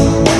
Thank you.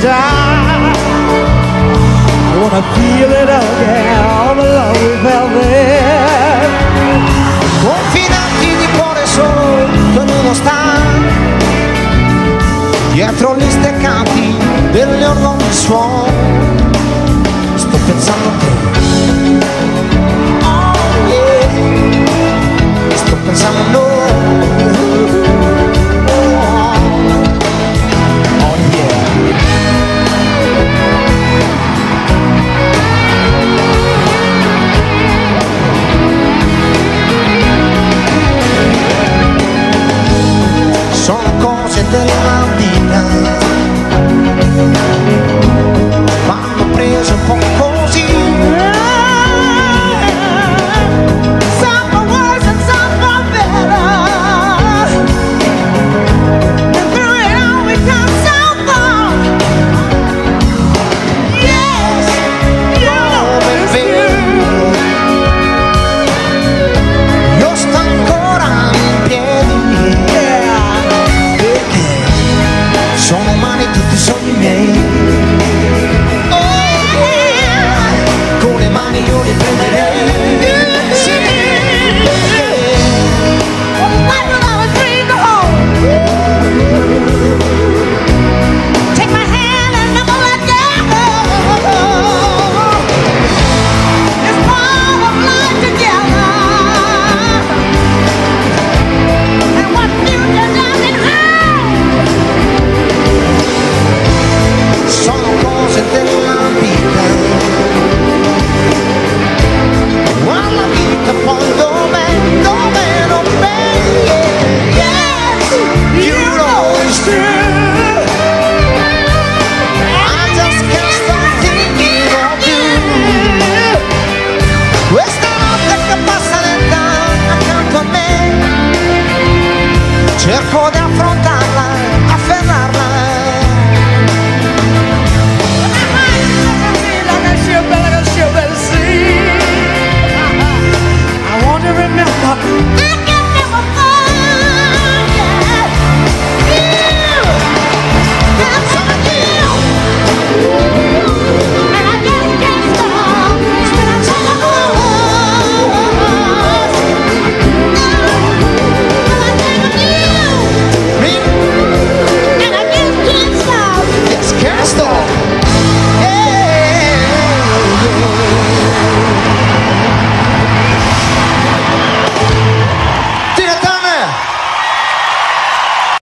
die. I wanna feel it again, all the love we felt. Confinati di cuore solo per uno sta. Dietro gli steccati delle orlogi suon, sto pensando a te. de la mina yeah. cerco di affrontare